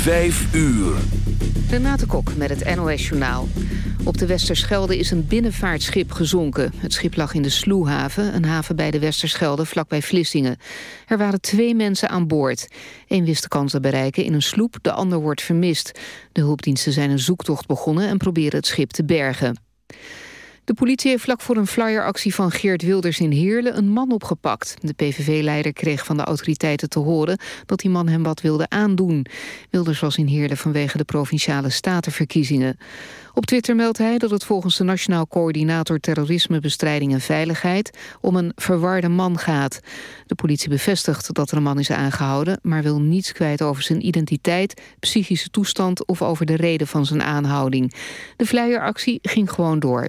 5 uur. Renate Kok met het NOS Journaal. Op de Westerschelde is een binnenvaartschip gezonken. Het schip lag in de Sloehaven, een haven bij de Westerschelde vlakbij Vlissingen. Er waren twee mensen aan boord. Eén wist de kans te bereiken in een sloep, de ander wordt vermist. De hulpdiensten zijn een zoektocht begonnen en proberen het schip te bergen. De politie heeft vlak voor een flyeractie van Geert Wilders in Heerlen een man opgepakt. De PVV-leider kreeg van de autoriteiten te horen dat die man hem wat wilde aandoen. Wilders was in Heerlen vanwege de provinciale statenverkiezingen. Op Twitter meldt hij dat het volgens de Nationaal Coördinator Terrorismebestrijding en Veiligheid om een verwarde man gaat. De politie bevestigt dat er een man is aangehouden, maar wil niets kwijt over zijn identiteit, psychische toestand of over de reden van zijn aanhouding. De flyeractie ging gewoon door.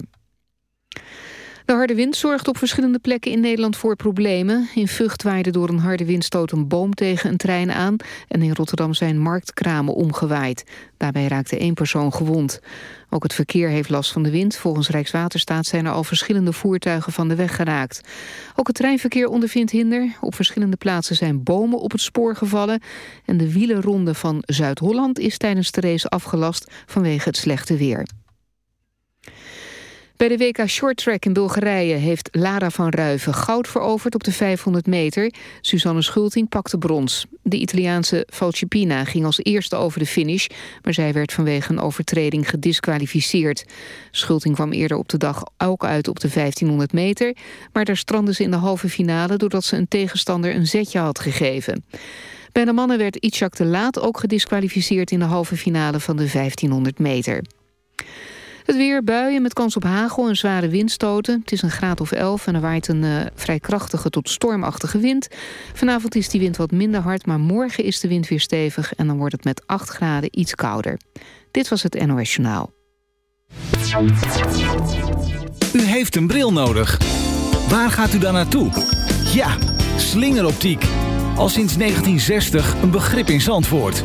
De harde wind zorgt op verschillende plekken in Nederland voor problemen. In Vught waaide door een harde windstoot een boom tegen een trein aan... en in Rotterdam zijn marktkramen omgewaaid. Daarbij raakte één persoon gewond. Ook het verkeer heeft last van de wind. Volgens Rijkswaterstaat zijn er al verschillende voertuigen van de weg geraakt. Ook het treinverkeer ondervindt hinder. Op verschillende plaatsen zijn bomen op het spoor gevallen. En de wielenronde van Zuid-Holland is tijdens de race afgelast vanwege het slechte weer. Bij de WK Shorttrack in Bulgarije heeft Lara van Ruiven goud veroverd op de 500 meter. Suzanne Schulting pakte brons. De Italiaanse Falcipina ging als eerste over de finish, maar zij werd vanwege een overtreding gedisqualificeerd. Schulting kwam eerder op de dag ook uit op de 1500 meter, maar daar strandde ze in de halve finale doordat ze een tegenstander een zetje had gegeven. Bij de mannen werd Itzhak de Laat ook gedisqualificeerd in de halve finale van de 1500 meter. Het weer, buien met kans op hagel en zware windstoten. Het is een graad of 11 en er waait een uh, vrij krachtige tot stormachtige wind. Vanavond is die wind wat minder hard, maar morgen is de wind weer stevig... en dan wordt het met 8 graden iets kouder. Dit was het NOS Journaal. U heeft een bril nodig. Waar gaat u dan naartoe? Ja, slingeroptiek. Al sinds 1960 een begrip in Zandvoort.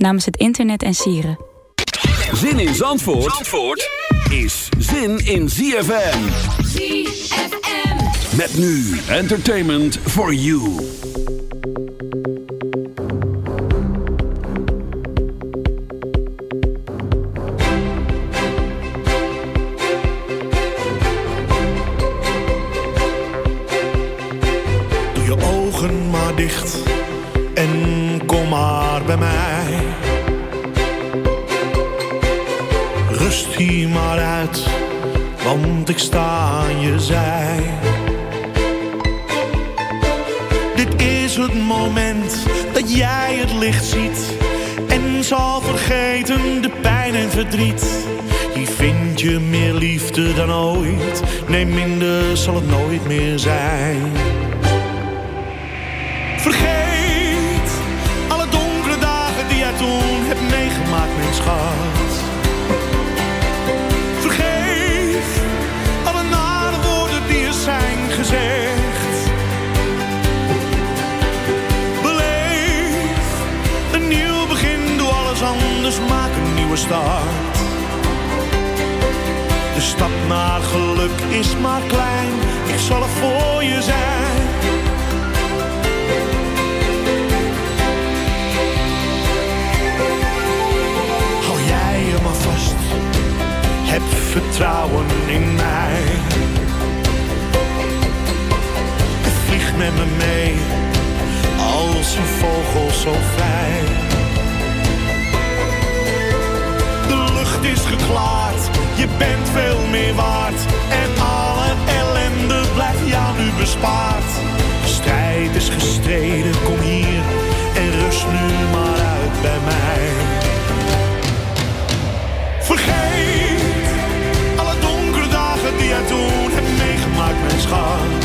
namens het internet en sieren. Zin in Zandvoort, Zandvoort is zin in ZFM. ZFM. Met nu entertainment for you. Je ogen maar dicht Hier maar uit, want ik sta aan je zij. Dit is het moment dat jij het licht ziet en zal vergeten de pijn en verdriet. Hier vind je meer liefde dan ooit, nee minder zal het nooit meer zijn. Vergeet alle donkere dagen die jij toen hebt meegemaakt, mijn schat. Nieuwe start. De stap naar geluk is maar klein, ik zal er voor je zijn. Hou jij je maar vast, heb vertrouwen in mij. Vlieg met me mee, als een vogel zo vrij. Je bent veel meer waard. En alle ellende blijft jou nu bespaard. Strijd is gestreden, kom hier en rust nu maar uit bij mij. Vergeet alle donkere dagen die jij toen hebt meegemaakt, mijn schat.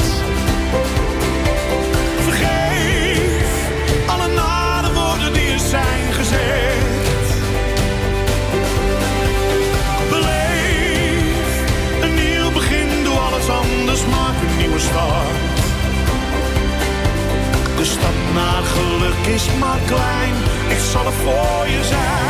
Stap naar geluk is maar klein, ik zal er voor je zijn.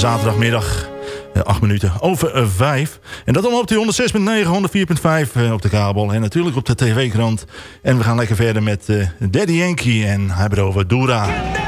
Zaterdagmiddag. eh, 8 minuten over 5. En dat allemaal op die 106.9, 104.5 eh, op de kabel. En natuurlijk op de tv-krant. En we gaan lekker verder met eh, Daddy Yankee. En hebben over.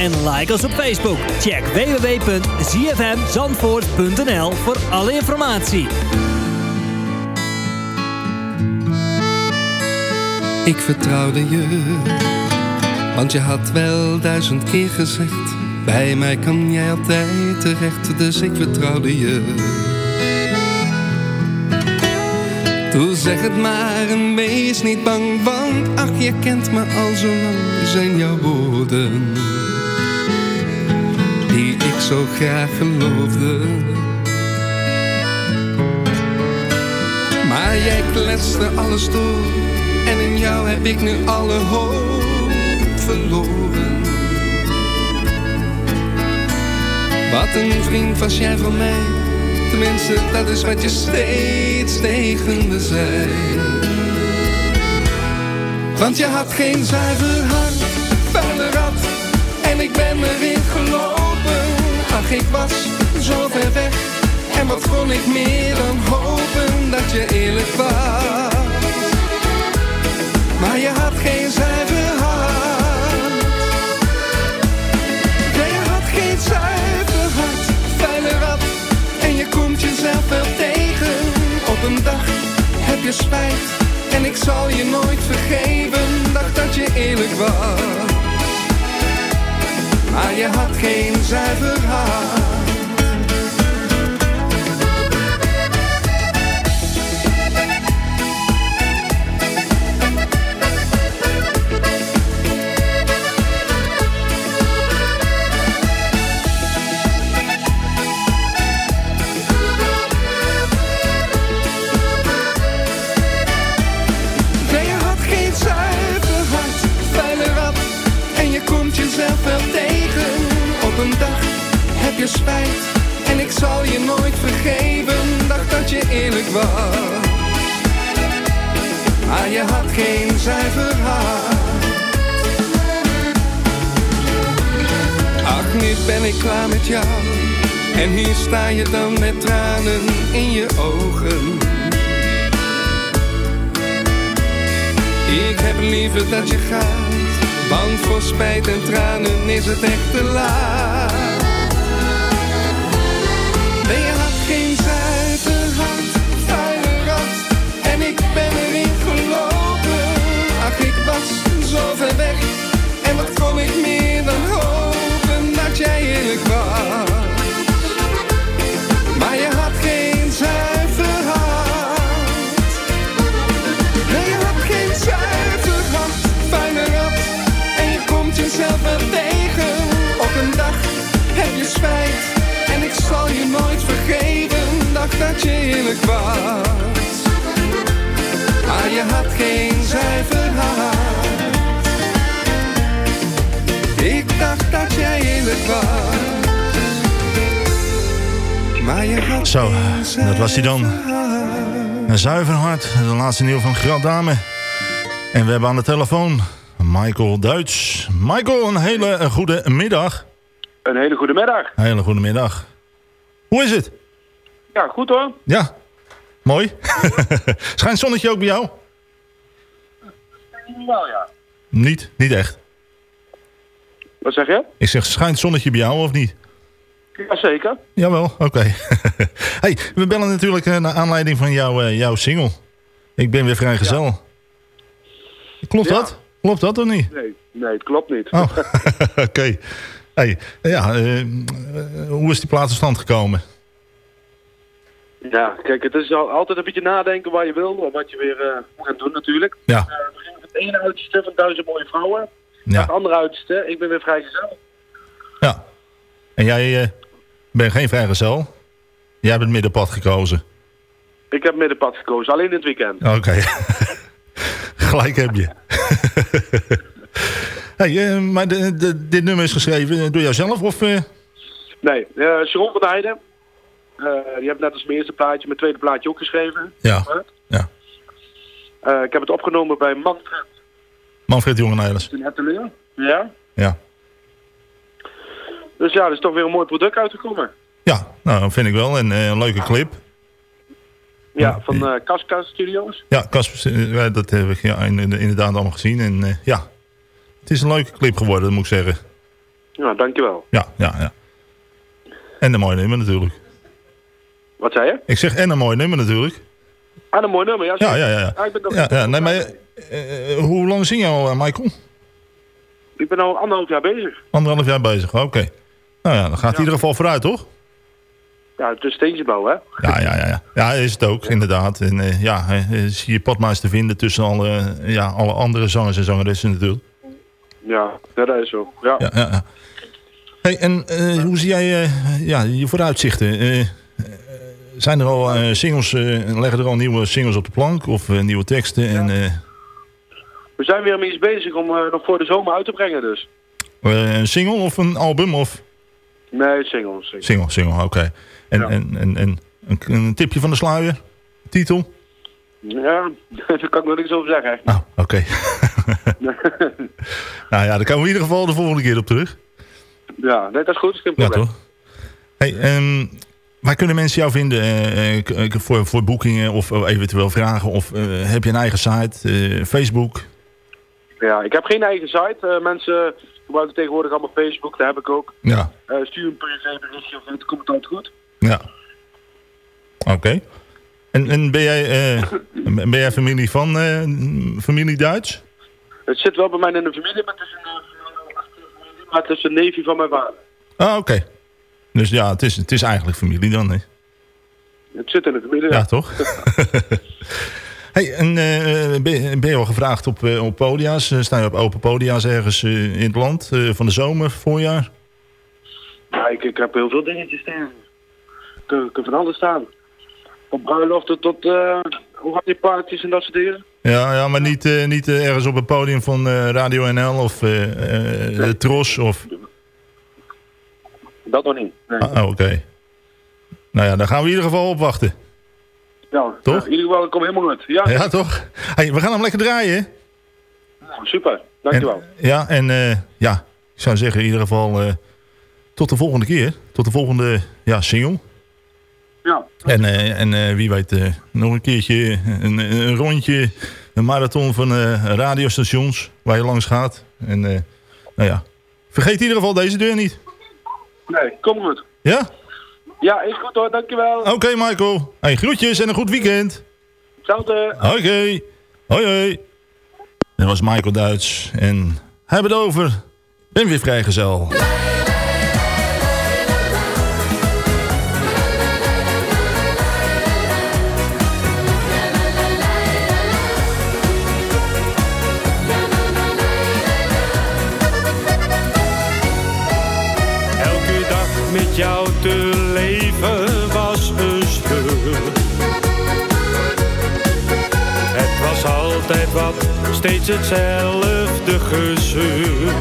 En like ons op Facebook. Check www.zfmzandvoort.nl voor alle informatie. Ik vertrouwde je, want je had wel duizend keer gezegd: Bij mij kan jij altijd terecht, dus ik vertrouwde je. Doe zeg het maar en wees niet bang, want ach, je kent me al zo lang, zijn jouw woorden. Die ik zo graag geloofde. Maar jij kletste alles door en in jou heb ik nu alle hoop verloren. Wat een vriend was jij van mij, tenminste dat is wat je steeds tegen me zei. Want je had geen zuiver hart, vuile rat, en ik ben erin gelopen. Ik was zo ver weg, en wat kon ik meer dan hopen dat je eerlijk was. Maar je had geen zuiver hart. Ja, je had geen zuiver hart, vuile rat. En je komt jezelf wel tegen. Op een dag heb je spijt. En ik zal je nooit vergeven, dacht dat je eerlijk was. Maar je had geen zuiver hart. Maar je had geen zuiver hart. Ach, nu ben ik klaar met jou. En hier sta je dan met tranen in je ogen. Ik heb liever dat je gaat, want voor spijt en tranen is het echt te laat. Ik meer dan hopen dat jij eerlijk was. Maar je had geen zuiver hart. Nee, je had geen zuiver hart, vuile rat. En je komt jezelf wel tegen. Op een dag heb je spijt. En ik zal je nooit vergeven, dacht dat je eerlijk was. Maar je had geen zuiver Zo, dat was hij dan. Een zuiver hart, de laatste nieuw van Grad Dame. En we hebben aan de telefoon Michael Duits. Michael, een hele goede middag. Een hele goede middag. Een hele goede middag. Hoe is het? Ja, goed hoor. Ja, mooi. Schijnt zonnetje ook bij jou? Wel ja. Niet, niet echt. Wat zeg je? Ik zeg, schijnt zonnetje bij jou of niet? Jazeker. Jawel, oké. hey, we bellen natuurlijk eh, naar aanleiding van jouw, eh, jouw single. Ik ben weer vrijgezel. Klopt Ja. dat? Klopt dat of niet? Nee, nee, het klopt niet. Oh, oké. Hey, ja, eh, hoe is die plaat tot stand gekomen? Ja, kijk, het is al, altijd een beetje nadenken waar je wil of wat je weer eh, moet gaan doen natuurlijk. Ja. Eh, we beginnen met het ene uiterste van duizend mooie vrouwen. Ja. Het andere uiterste, ik ben weer vrijgezel. Ja. En jij eh, bent geen vrijgezel? Jij hebt het middenpad gekozen. Ik heb middenpad gekozen, alleen het weekend. Oké. Gelijk heb je. hey, eh, maar de, de- dit nummer is geschreven door jouzelf of... eh? Nee, eh Sharon van Heijden. eh, die heeft net als mijn eerste plaatje, mijn tweede plaatje ook geschreven. Ja. Ja. Eh, ik heb het opgenomen bij Manfred Manfred Jongenijlers. in Etteleur. Ja. Ja. Dus ja, er is toch weer een mooi product uitgekomen. Ja, nou, vind ik wel. En eh, een leuke clip. Ja, van eh Casca Studios. Ja, Casper, eh, dat heb ik ja, inderdaad allemaal gezien. En ja, het is een leuke clip geworden, dat moet ik zeggen. Ja, dankjewel. Ja, ja, ja. En een mooi nummer natuurlijk. Wat zei je? Ik zeg en een mooi nummer natuurlijk. Ah, een mooi nummer, ja. Ja, ja, ja. ja. Ah, ik ben, ja, ja nee, maar hoe lang zing je al, eh, Michael? ik ben al anderhalf jaar bezig. Anderhalf jaar bezig, oké. Nou ja, dan gaat het in ieder geval vooruit, toch? Ja, het is steentje bouwen, hè? Ja, ja, ja. Ja, ja is het ook, inderdaad. En eh, ja, eh, zie je padmaas te vinden tussen alle, eh, ja, alle andere zangers en zangeressen natuurlijk. Ja, ja, dat is zo. Ja. Ja, ja, ja. Hey, en eh, hoe zie jij eh, ja, je vooruitzichten? Eh, eh, zijn er al eh, singles, eh, leggen er al nieuwe singles op de plank of eh, nieuwe teksten? En, eh, We zijn weer mee bezig om eh, nog voor de zomer uit te brengen, dus. eh, een single of een album? Of? Nee, singles. single. Single, single, oké. En, Ja. en, en, en een, een tipje van de sluier? Titel? Ja, daar kan ik nog niks over zeggen. Oh, oké. nou ja, daar komen we in ieder geval de volgende keer op terug. ja, nee, dat is goed. Geen Ja, probleem. toch? Hey, ehm, waar kunnen mensen jou vinden eh, voor, voor boekingen of eventueel vragen? Of heb je een eigen site, Facebook? Ja, ik heb geen eigen site. Eh, mensen gebruiken tegenwoordig allemaal Facebook, dat heb ik ook. Ja, Eh, stuur een privéberichtje of het komt altijd goed. ja. Oké. En, en ben, jij, eh, ben jij familie van familie Duits? Het zit wel bij mij in de familie, maar het is een, eh, maar het is een neefje van mijn vader. Ah, oké. Dus ja, het is, het is eigenlijk familie dan, hè? Het zit in de familie. Ja, toch? hey, en eh, ben, je- je al gevraagd op, eh, op podia's? Eh, Sta je op open podia's ergens in het land? van de zomer, voorjaar? Ja, ik, ik heb heel veel dingetjes staan. Ik ik van alles staan. Op bruiloften tot uh, parties en dat soort dingen. Ja, ja maar niet, niet ergens op het podium van Radio NL of eh, eh, Tros of... Dat nog niet. Nee. Ah, oké. Nou ja, daar gaan we in ieder geval op Ja, Toch? in ieder geval, ik kom helemaal goed. Ja, Ja, toch? Hey, we gaan hem lekker draaien. Nou, super. Dankjewel. En, ja, en eh, ja, ik zou zeggen in ieder geval eh, tot de volgende keer. Tot de volgende ja, single. Ja. En, eh, en eh, wie weet eh, nog een keertje een, een rondje, een marathon van eh, radiostations waar je langs gaat. En eh, nou ja, vergeet in ieder geval deze deur niet. Nee, kom goed. Ja? Ja, is goed hoor, dankjewel. Oké Michael. Hey, groetjes en een goed weekend. Hetzelfde. Oké. Hoi hoi. Dat was Michael Duits. En hebben het over. Ben weer vrijgezel. wat, steeds hetzelfde gezeur.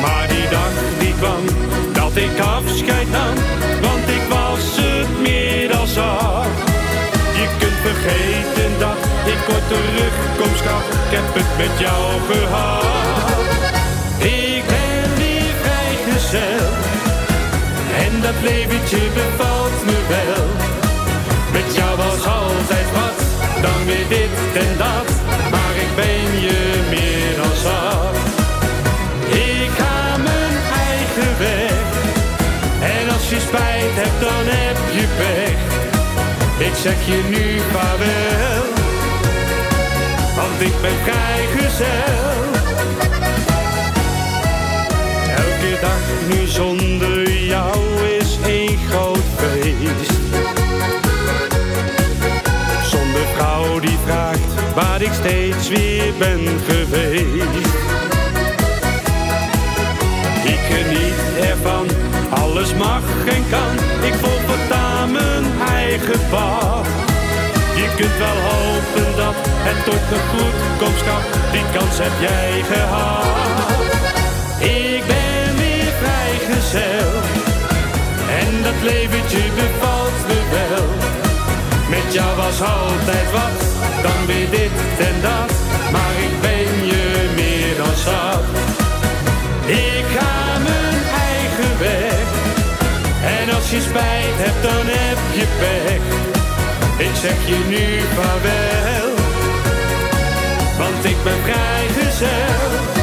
Maar die dag die kwam, dat ik afscheid nam, want ik was het meer dan zat. Je kunt vergeten dat ik kort terugkom, schat, ik heb het met jou gehad. Ik ben weer vrijgezel, en dat leventje bevalt me wel, met jou. Ik zeg je nu vaarwel. Want ik ben vrijgezel. Elke dag nu zonder jou is één groot feest. Zonder vrouw die vraagt waar ik steeds weer ben geweest. Ik geniet ervan, alles mag en kan. Ik Je kunt wel hopen dat het tot nog goed komt, schat. Die kans heb jij gehad. Ik ben weer vrijgezel. En dat leventje bevalt me wel. Met jou was altijd wat, dan weer dit en dat. Maar ik ben je meer dan zat. Je spijt hebt, dan heb je pech. Ik zeg je nu vaarwel. Want ik ben vrijgezel.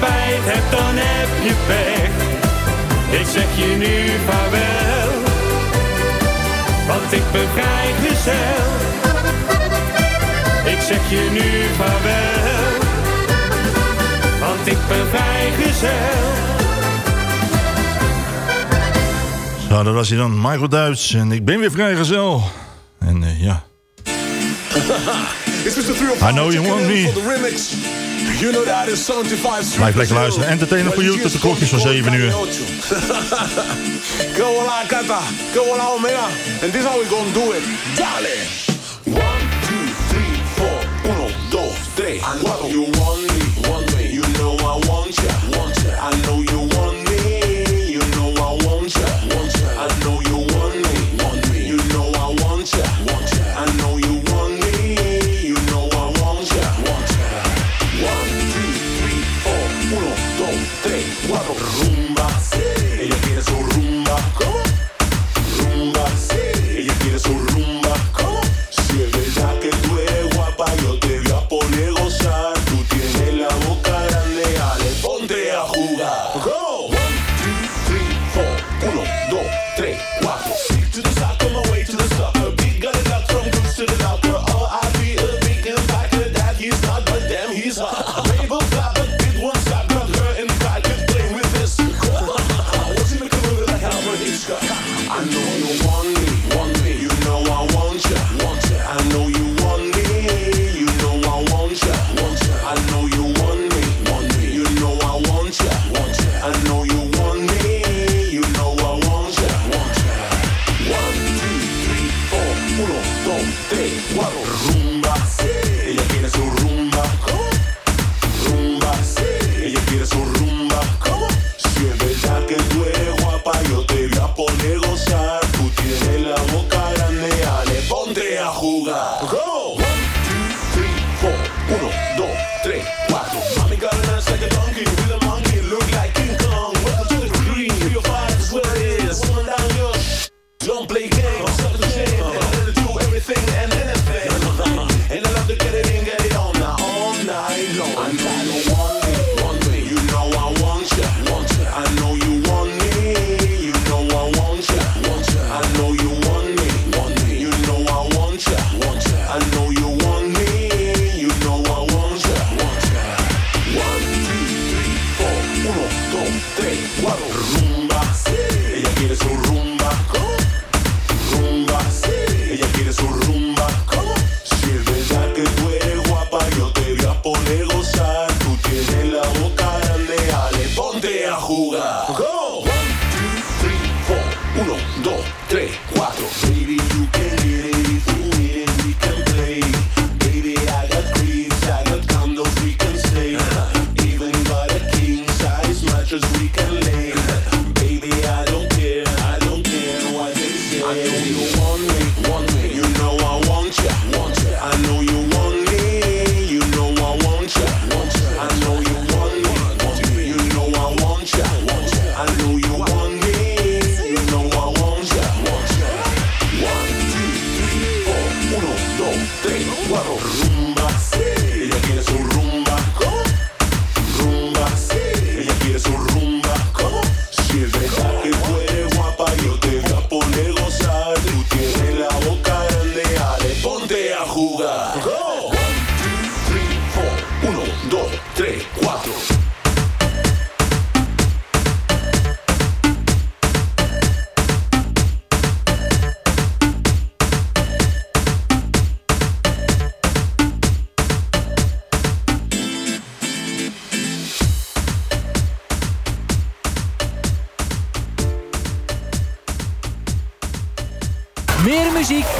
Spijt hebt, dan heb je pech. Ik zeg je nu vaarwel. Want ik ben vrijgezel. Ik zeg je nu vaarwel. Want ik ben vrijgezel. Zo, dat was hij dan, Michael Duits. En ik ben weer vrijgezel. En eh, ja, It's Mr. 305. I know you want me. For the remix. You know that is 75 Blijf lekker luisteren. Entertainen voor you tot de klokjes van 7 uur. Go on, Kata. Go on, mira. And this is how we gonna do it. Dale. One, two, three, four. Uno, dos, tres, cuatro. You want me, want me. You know I want ya, want ya. I know you Well. Meer muziek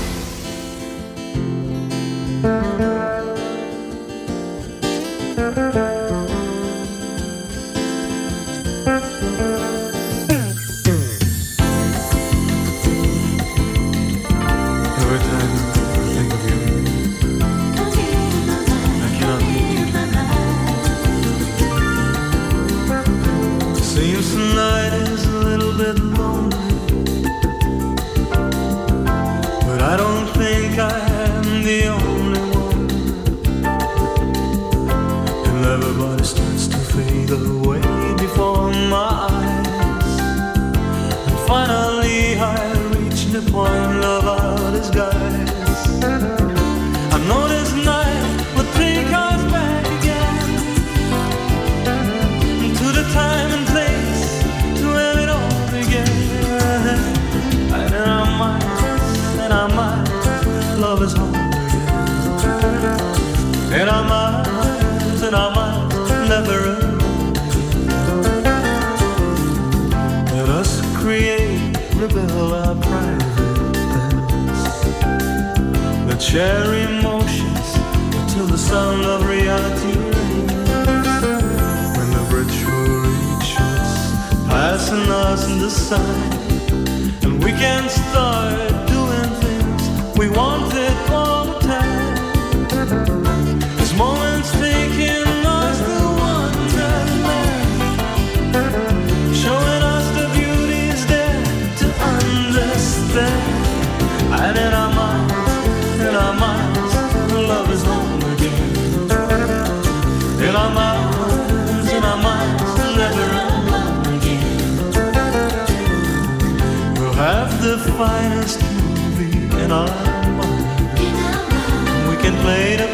Us in the sun, and we can start doing things we wanted all finest movie in our mind. We can play the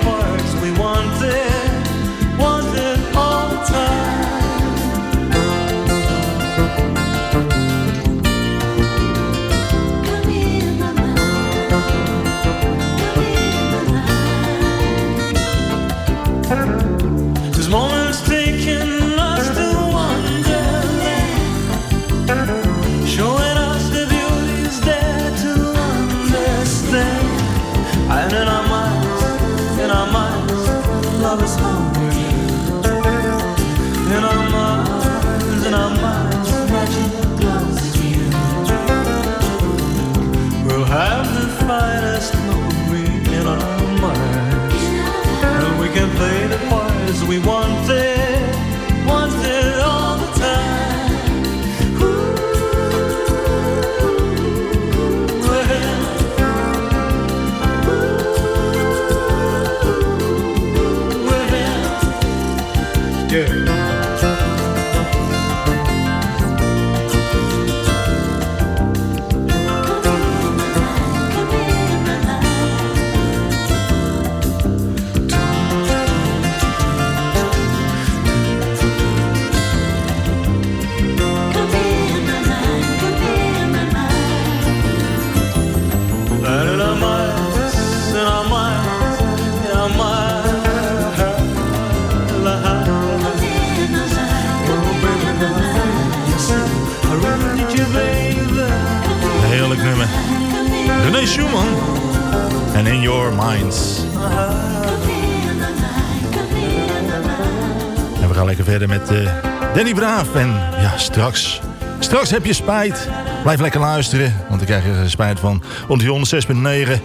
En ja, straks. Straks heb je spijt. Blijf lekker luisteren, want dan krijg je spijt van. Rond die 106.9,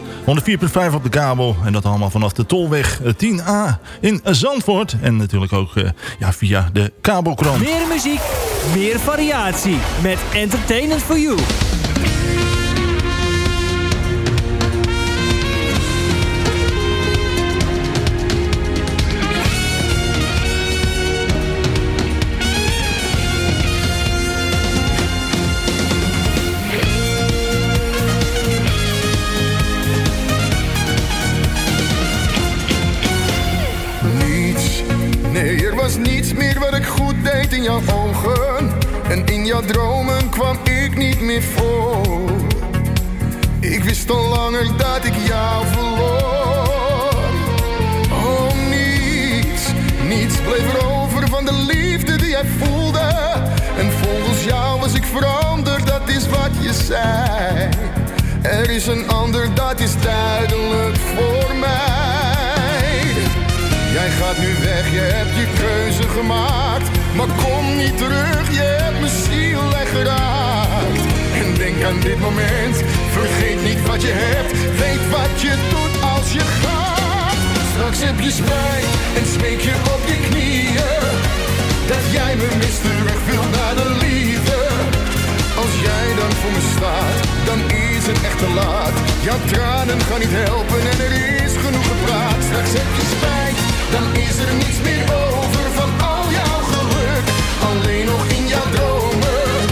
104.5 op de kabel. En dat allemaal vanaf de Tolweg eh, 10A in Zandvoort. En natuurlijk ook eh, ja, via de kabelkrant. Meer muziek, meer variatie. Met Entertainment for You. En in jouw dromen kwam ik niet meer voor. Ik wist al langer dat ik jou verloor. Oh, niets, niets bleef er over van de liefde die jij voelde. En volgens jou was ik veranderd, dat is wat je zei. Er is een ander, dat is duidelijk voor mij. Jij gaat nu weg, je hebt je keuze gemaakt. Maar kom niet terug, je hebt mijn ziel echt geraakt. En denk aan dit moment, vergeet niet wat je hebt. Weet wat je doet als je gaat. Straks heb je spijt en smeek je op je knieën. Dat jij me mist, terug wil naar de liefde. Als jij dan voor me staat, dan is het echt te laat. Jouw tranen gaan niet helpen en er is genoeg gepraat. Straks heb je spijt, dan is er niets meer over Alleen nog in jouw dromen.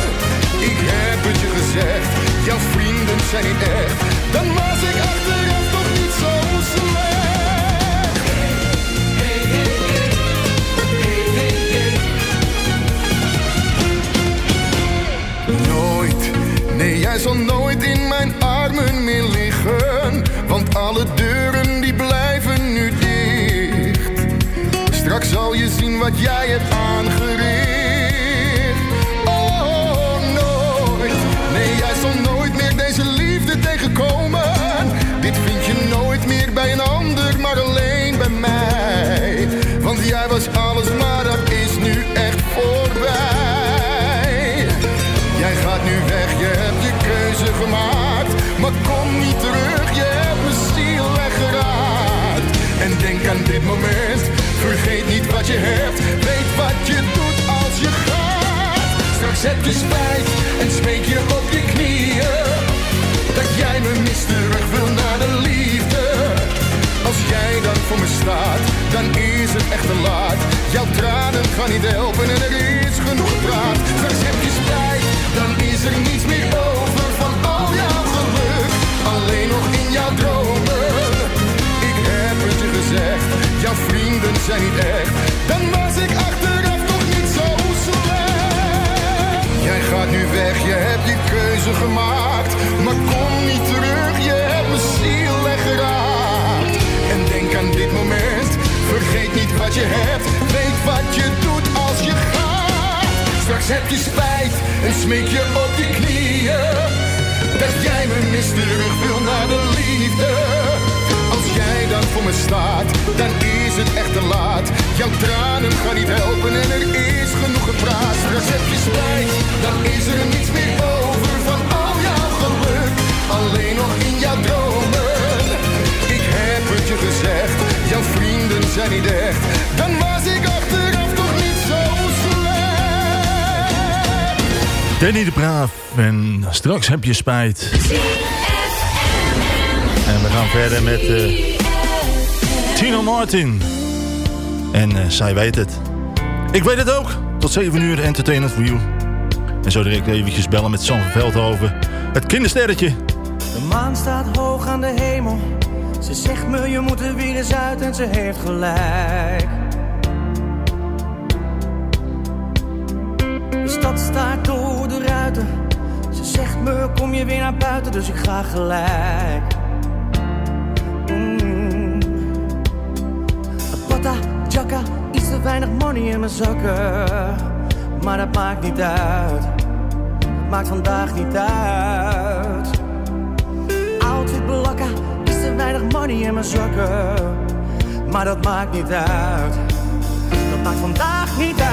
Ik heb het je gezegd, jouw vrienden zijn echt. Dan was ik achteraf toch niet zo slecht. Nooit, nee jij zal nooit in mijn armen meer liggen Want alle deuren die blijven nu dicht Straks zal je zien wat jij hebt aangericht Heb je spijt en smeek je op je knieën. Dat jij me mist, terug wil naar de liefde. Als jij dan voor me staat, dan is het echt te laat. Jouw tranen gaan niet helpen en er is genoeg. Straks heb je spijt, dan is er niets meer over van al jouw geluk. Alleen nog in jouw dromen. Ik heb het je gezegd, jouw vrienden zijn niet echt. Dan was ik achteraf gemaakt. Maar kom niet terug, je hebt mijn ziel weggeraakt. En denk aan dit moment, vergeet niet wat je hebt. Weet wat je doet als je gaat. Straks heb je spijt en smeek je op je knieën. Dat jij me mist, terug wil naar de liefde. Als jij dan voor me staat, dan is het echt te laat. Jouw tranen gaan niet helpen en er is genoeg gepraat. Straks heb je spijt, dan is er niets meer over Alleen nog in jouw dromen. Ik heb het je gezegd, jouw vrienden zijn niet echt. Dan was ik achteraf toch niet zo slecht. Danny de Braaf en straks heb je spijt. En we gaan verder met eh Tino Martin. En eh, zij weet het. Ik weet het ook. Tot 7 uur entertainment for you. En zo direct eventjes bellen met Sam Veldhoven. Het kindersterretje. De maan staat hoog aan de hemel. Ze zegt me je moet er weer eens uit en ze heeft gelijk. De stad staat door de ruiten. Ze zegt me kom je weer naar buiten, dus ik ga gelijk. Mm. Pata, chaka, iets te weinig money in mijn zakken. Maar dat maakt niet uit. Maakt vandaag niet uit. Money in mijn zakken. Maar dat maakt niet uit. Dat maakt vandaag niet uit.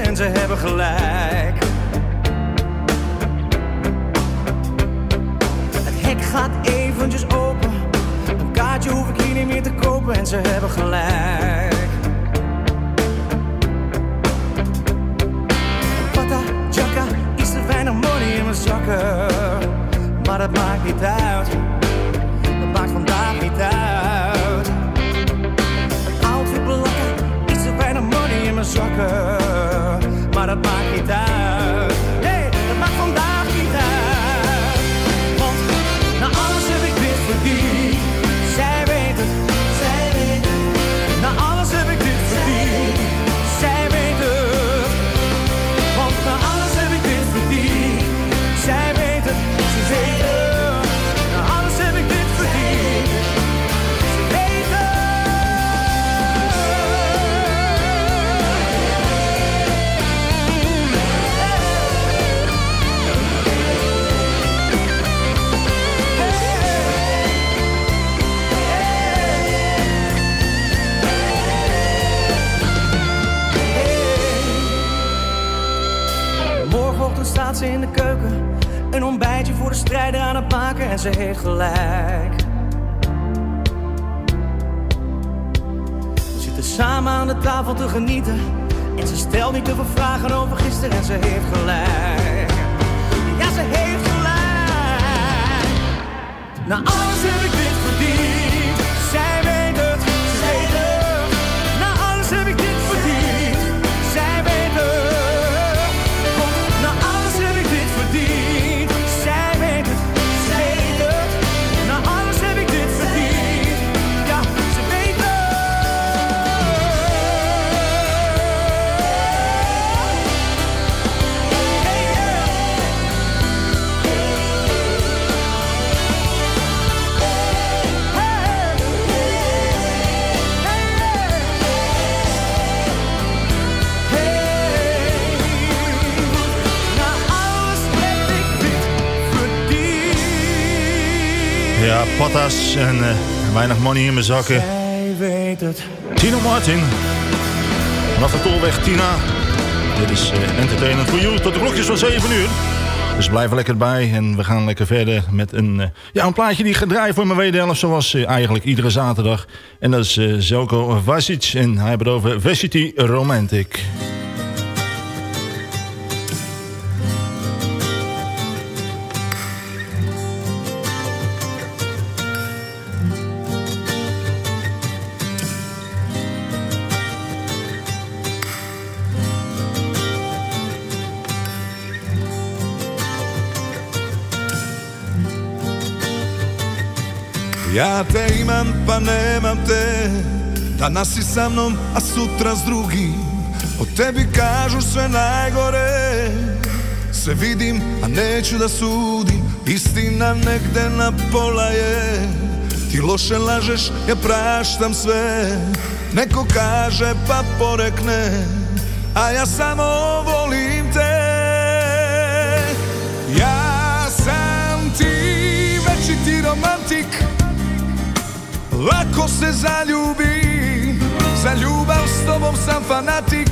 En ze hebben gelijk. Morgenochtend staat ze in de keuken. Een ontbijtje voor de strijder aan het maken en ze heeft gelijk. We zitten samen aan de tafel te genieten. En ze stelt niet te veel vragen over gisteren en ze heeft gelijk. Ja, ze heeft gelijk. Na alles heb ik dit verdiend. Patas en eh, weinig money in mijn zakken. Zij weet het. Tino Martin. Vanaf de tolweg Tina. Dit is eh, Entertainment for You tot de klokjes van 7 uur. Dus blijf er lekker bij en we gaan lekker verder met een, eh, ja, een plaatje die gaat draaien voor mijn wederhelft. Zoals eigenlijk iedere zaterdag. En dat is Zelko Vasic en hij heeft het over Varsity Romantic. Ja te imam pa nemam te. Danas si sa mnom, a sutra s drugim. O tebi kažu sve najgore. Sve vidim, a neću da sudim. Istina negde na pola je. Ti loše lažeš, ja praštam sve. Neko kaže pa porekne. A ja samo volim Lako se zaljubim Za ljubav s tobom sam fanatik.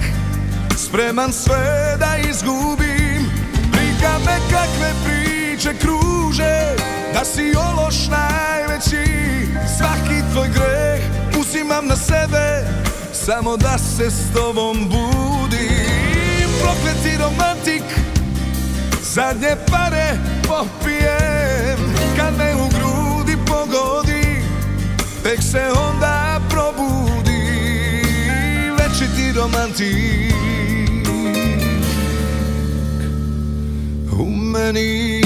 Spreman sve da izgubim. Briga me kakve priče kruže Da si ološ najveći. Svaki tvoj greh uzimam na sebe Samo da se s tobom budim. Prokleti romantik Zadnje pare popijem Tek se onda probudi Večiti romantik U meni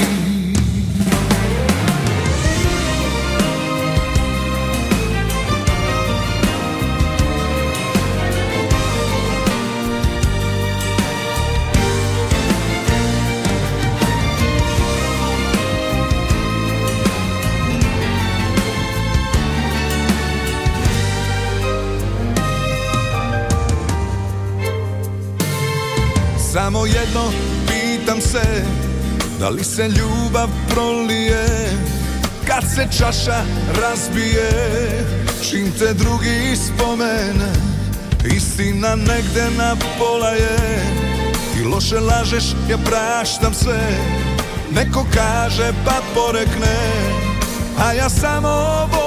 Samo jedno pitam se Da li se ljubav prolije? Kad se čaša razbije Čim te drugi spomene Istina negde na pola je Ti loše lažeš, ja praštam sve Neko kaže pa porekne A ja samo volim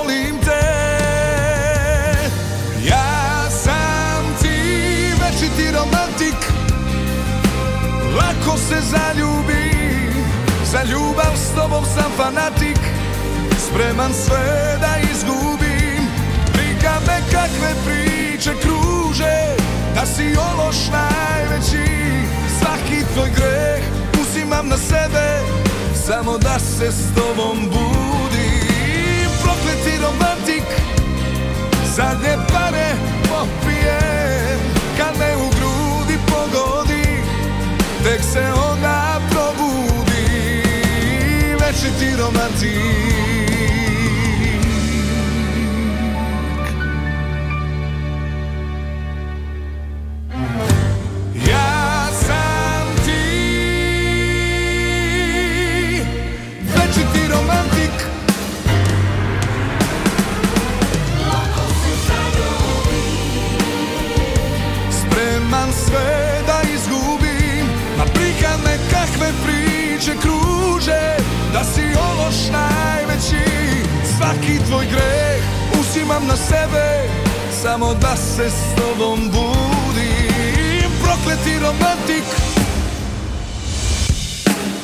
Lako se zaljubi Za ljubav s tobom sam fanatik. Spreman sve da izgubim. Briga me kakve priče kruže Da si ološ najveći. Svaki tvoj greh uzimam na sebe Samo da se s tobom budim. Prokleti romantik Zadnje pare popijem. Kad me tek se ona probudi Večiti romantik piše da si ološ najveći. Svaki tvoj greh uzimam na sebe Samo da se s tobom budim. Prokleti romantik.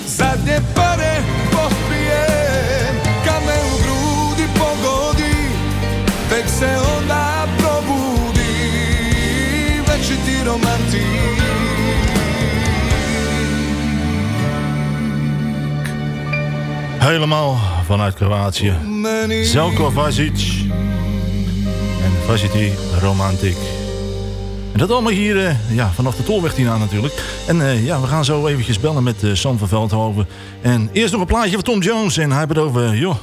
Zadnje pare popijem Kamen u grudi pogodi Tek se onda probudi Večiti romantik. Helemaal vanuit Kroatië. Zelko Vasic. En Vaziti romantiek. En dat allemaal hier eh, ja, vanaf de tolweg hierna natuurlijk. En eh, ja, we gaan zo eventjes bellen met eh, Sam van Veldhoven. En eerst nog een plaatje van Tom Jones. En hij heeft het over, joh.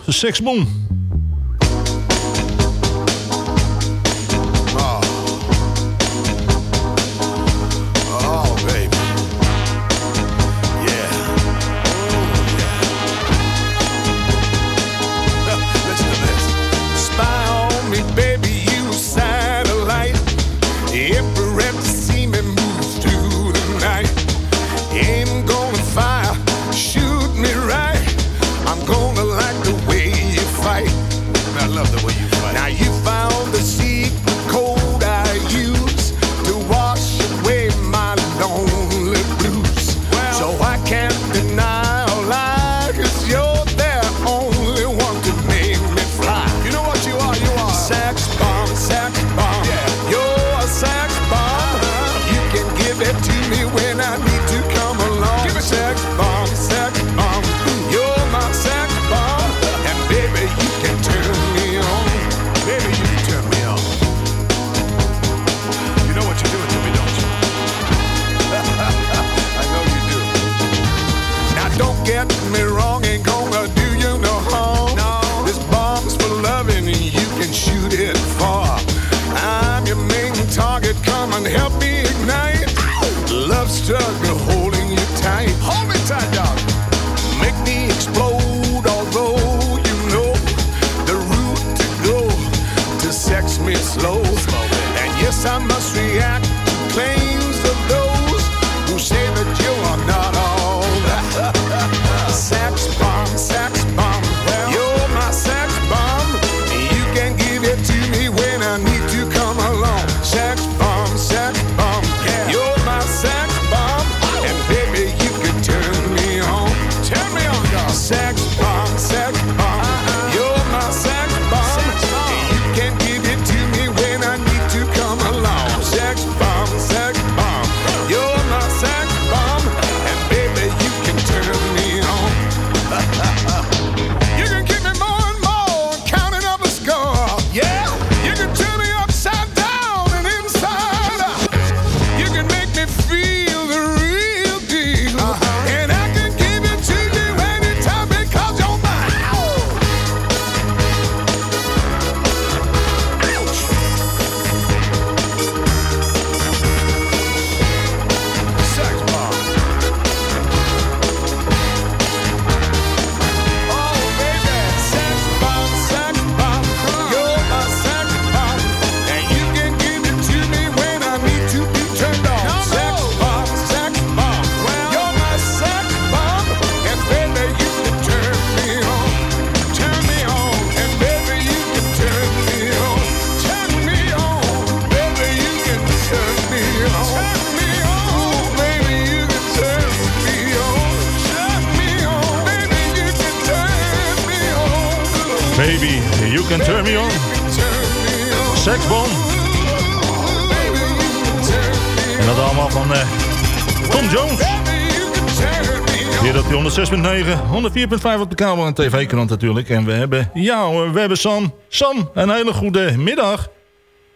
104.5 op de kabel en tv-krant natuurlijk. En we hebben, ja we hebben Sam. Sam, een hele goede middag.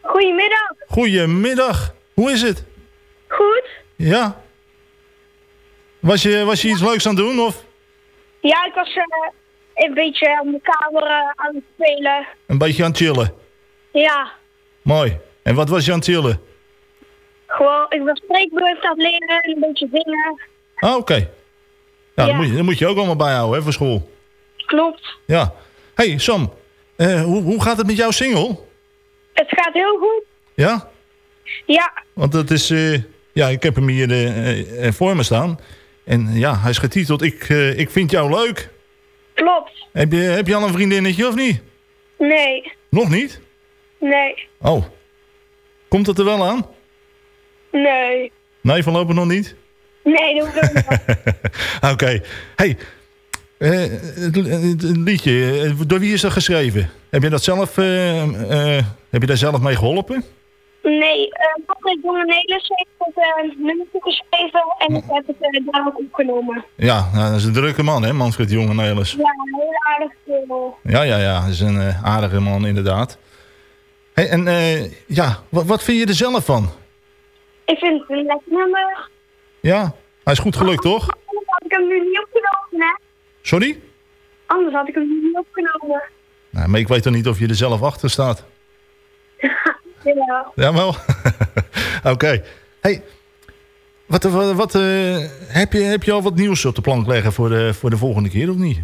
Goedemiddag. Goedemiddag. Hoe is het? Goed? Ja. Was je, was je iets leuks aan het doen of Ja, ik was eh, een beetje op de kamer eh, aan het spelen. een beetje aan het chillen? Ja, Mooi. En wat was je aan het chillen? gewoon, ik was spreekbeurt aan het leren en een beetje zingen. Ah, oké. Ja, Ja. Dat, moet je, dat moet je ook allemaal bijhouden hè, voor school. Klopt. Ja. hey, Sam. eh, hoe, hoe gaat het met jouw single? Het gaat heel goed. Ja? Ja, Want dat is... eh, ja, ik heb hem hier eh, voor me staan. En ja, hij is getiteld Ik, ik vind jou leuk. klopt. Heb je, heb je al een vriendinnetje of niet? Nee, Nog niet? nee, Oh. Komt het er wel aan? nee. Nee, voorlopig nog niet? Nee, dat hoeft ook niet. Oké. Hey, eh, het, het- het liedje, eh, door wie is dat geschreven? Heb je dat zelf, eh, eh, heb je daar zelf mee geholpen? Nee, uh, Patrick Dongenelis heeft het uh, nummertje geschreven en ik heb het uh, daarop opgenomen. Ja, nou, dat is een drukke man, hè, Manfred Jonge Nelis. Ja, een heel aardig kerel. Ja, ja, ja, dat is een eh, aardige man, inderdaad. Hey, en eh, ja, wat, wat vind je er zelf van? Ik vind het een lekker nummer. Ja, hij is goed gelukt, toch? Anders had ik hem nu niet opgenomen, hè? Sorry? Anders had ik hem nu niet opgenomen. Nou, maar ik weet toch niet of je er zelf achter staat? Ja. Jawel. Oké. Hey, wat, wat, wat, eh, heb, je, heb je al wat nieuws op de plank leggen voor de, voor de volgende keer, of niet?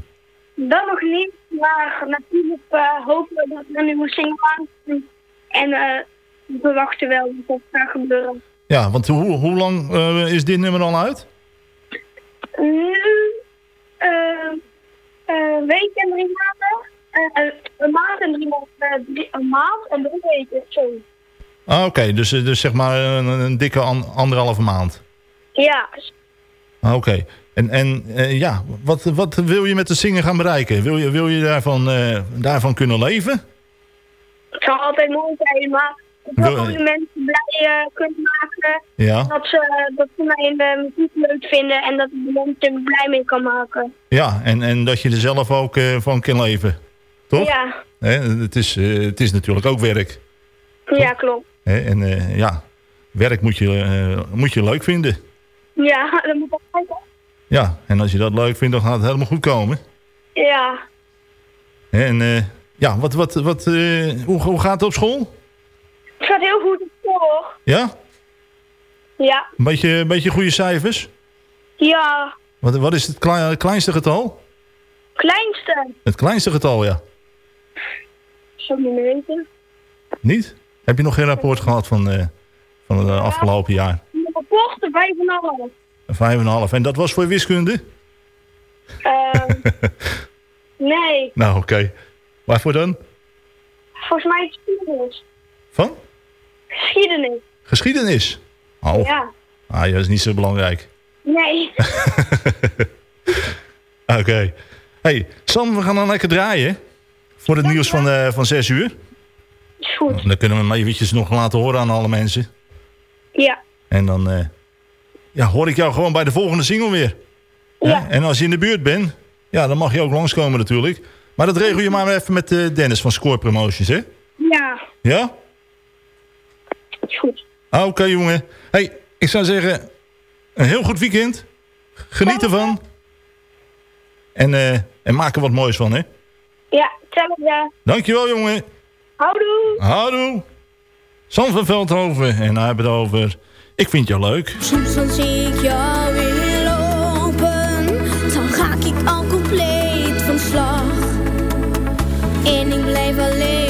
Dat nog niet, maar natuurlijk uh, hopen we dat er een nieuwe single aankomt. En uh, we wachten wel dat dat gaat gebeuren. Ja, want hoe, hoe lang uh, is dit nummer al uit? Nu, een week en drie maanden. een maand en drie maanden. Een maand en drie weken, zo. Ah, Oké, okay. dus, dus zeg maar een, een dikke an, anderhalve maand. Ja. Ah, Oké. Okay. En, en uh, ja, wat, wat wil je met de zingen gaan bereiken? Wil je, wil je daarvan, uh, daarvan kunnen leven? Het zal altijd mooi zijn, maar wil ook de mensen blij uh, kunnen maken. Ja. Dat, ze, dat ze mijn muziek leuk vinden en dat ik de mensen er blij mee kan maken. Ja, en, en dat je er zelf ook van kan leven. Toch? Ja. Het, is, het is natuurlijk ook werk. Ja, klopt. En ja, werk moet je, moet je leuk vinden. Ja, dat moet altijd. Ja, en als je dat leuk vindt, dan gaat het helemaal goed komen. Ja. En uh, ja, wat, wat, wat, uh, hoe, hoe gaat het op school? Het gaat heel goed op school. Ja? Ja. Een beetje, een beetje goede cijfers? Ja. Wat, wat is het klein, kleinste getal? Kleinste? Het kleinste getal, ja. Zou ik niet meer weten. Niet? Heb je nog geen rapport gehad van, uh, van het ja. afgelopen jaar? Een rapport, vijf en half. Vijf en half. En dat was voor wiskunde? Uh, nee. Nou, oké. Okay. Waarvoor dan? Volgens mij geschiedenis. Van? Geschiedenis. Geschiedenis? Oh. Ja. Ah, ja, dat is niet zo belangrijk. Nee. oké. Okay. hey, Sam, we gaan dan lekker draaien. Voor het ja, nieuws van, uh, van 6 uur. Is goed. Dan kunnen we hem eventjes nog laten horen aan alle mensen. Ja. En dan... Uh, ja, hoor ik jou gewoon bij de volgende single weer. Ja. Hè? En als je in de buurt bent, ja, dan mag je ook langskomen natuurlijk. Maar dat regel je maar even met uh, Dennis van Score Promotions, hè? Ja. Ja? Is goed. Ah, Oké, okay, jongen. hey, ik zou zeggen, een heel goed weekend. Geniet ervan. En, uh, en maak er wat moois van, hè? Ja, hetzelfde. Dankjewel, jongen. Houdoe. Houdoe. Sam van Veldhoven. En hij hebben het over... Ik vind jou leuk. Soms dan zie ik jou weer lopen, dan raak ik al compleet van slag. En ik blijf alleen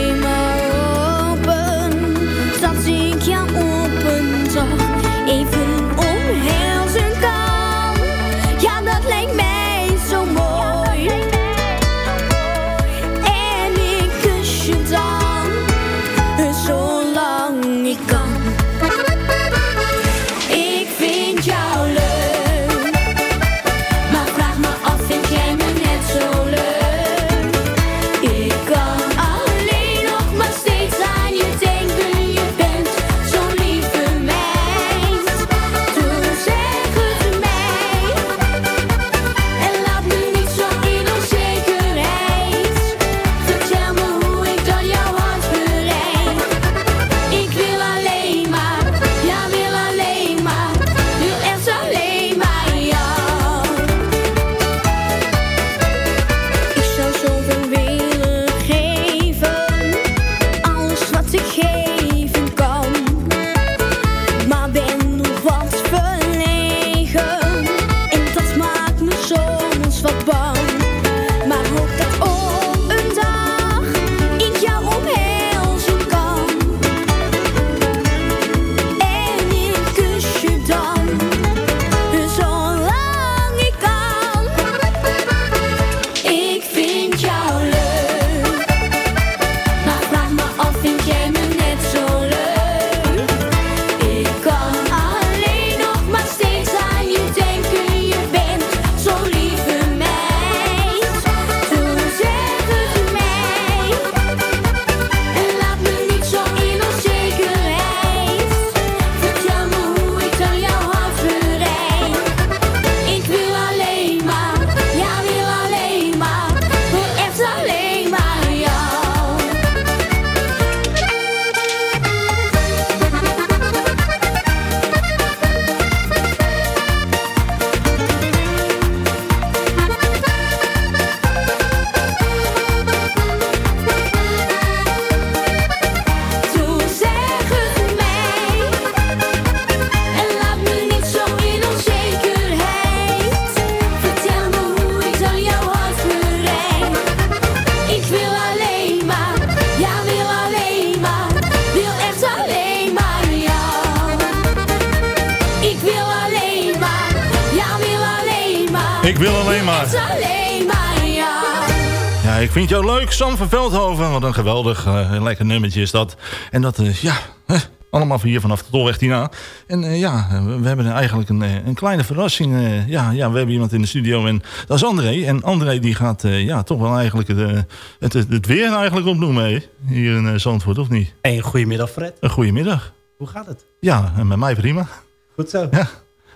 van Veldhoven. Wat een geweldig, eh, lekker nummertje is dat. En dat is, ja, eh, allemaal van hier vanaf de Tolweg hierna. En eh, ja, we hebben eigenlijk een, eh, een kleine verrassing. ja, ja, we hebben iemand in de studio en dat is André. En André die gaat ja, toch wel eigenlijk het, het, het, weer eigenlijk opnoemen. hè? Hier in Zandvoort, of niet? Hey, goedemiddag Fred. Een goedemiddag. Hoe gaat het? Ja, en met mij prima. Goed zo. Ja,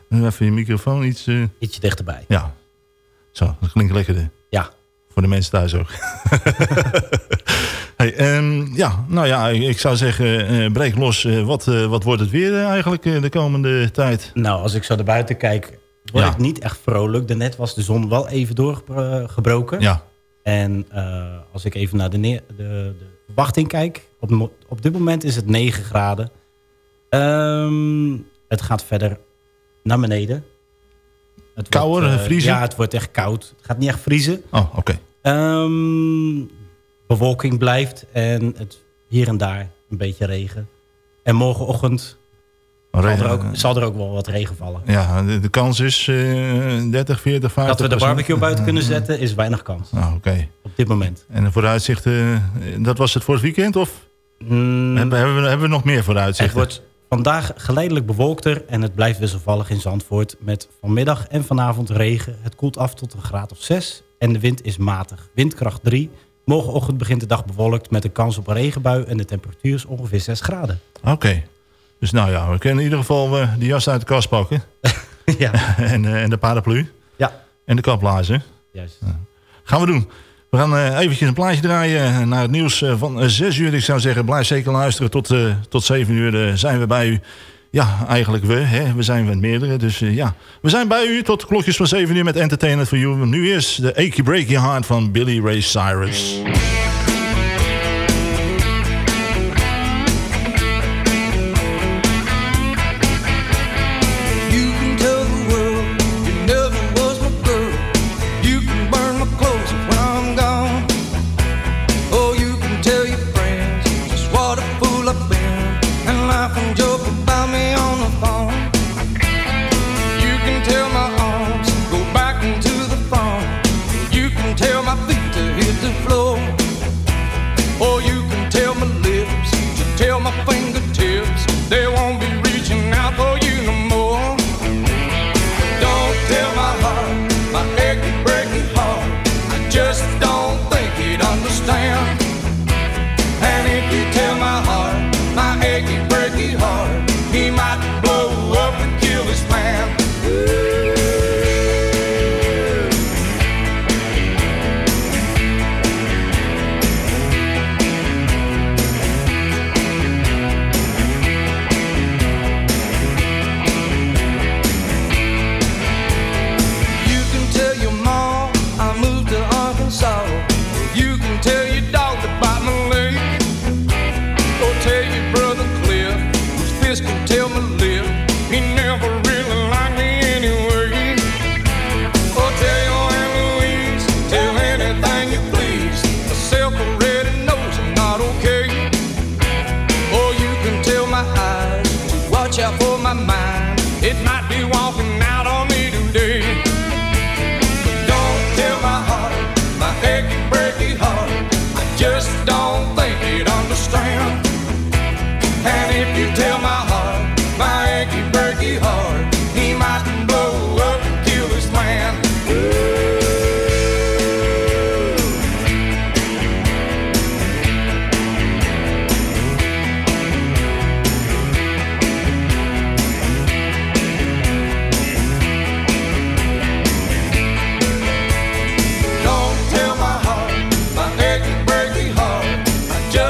even je microfoon iets... Ietsje dichterbij. Ja, zo, dat klinkt lekkerder. Ja. Voor de mensen thuis ook. hey, ehm, ja, nou ja, ik zou zeggen, eh, breek los. Eh, wat, eh, wat wordt het weer eigenlijk de komende tijd? Nou, als ik zo naar buiten kijk, word Ja. ik niet echt vrolijk. Daarnet was de zon wel even doorgebroken. Ja. En als ik even naar de, de, de verwachting kijk, op, op dit moment is het 9 graden. Ehm, het gaat verder naar beneden. Het Kouder, wordt, vriezen? Ja, het wordt echt koud. Het gaat niet echt vriezen. Oh, oké. Ehm, bewolking blijft en het hier en daar een beetje regen. En morgenochtend zal, er ook, zal er ook wel wat regen vallen. Ja, de, de kans is eh 30, 40, 50 Dat we de barbecue buiten kunnen zetten is weinig kans. Ah, oké. Op dit moment. En de vooruitzichten, eh, dat was het voor het weekend? Of hebben, hebben, we, hebben we nog meer Het vooruitzichten? wordt vandaag geleidelijk bewolkter en het blijft wisselvallig in Zandvoort. Met vanmiddag en vanavond regen. Het koelt af tot een graad of 6 en de wind is matig. Windkracht 3. Morgenochtend begint de dag bewolkt met een kans op een regenbui en de temperatuur is ongeveer 6 graden. Oké. Dus nou ja, we kunnen in ieder geval eh, de jas uit de kast pakken. ja. en, eh, en de paraplu. Ja. En de kaplaarzen. Juist. Gaan we doen. We gaan eh, eventjes een plaatje draaien naar het nieuws van eh, 6 uur. Ik zou zeggen, blijf zeker luisteren. Tot, tot 7 uur zijn we bij u. Ja, eigenlijk we. Hè? We zijn met meerdere. Dus eh, ja, we zijn bij u tot klokjes van 7 uur met Entertainment for You. Nu is de Achy Break Your Heart van Billy Ray Cyrus.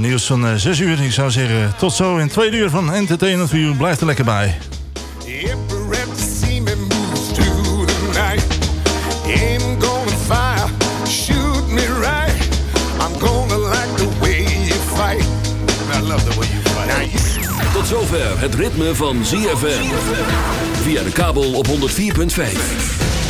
Nieuws van eh, 6 uur. Ik zou zeggen, tot zo in 2 uur van Entertainment You. Blijf er lekker bij. Tot zover het ritme van ZFM. Via de kabel op 104.5.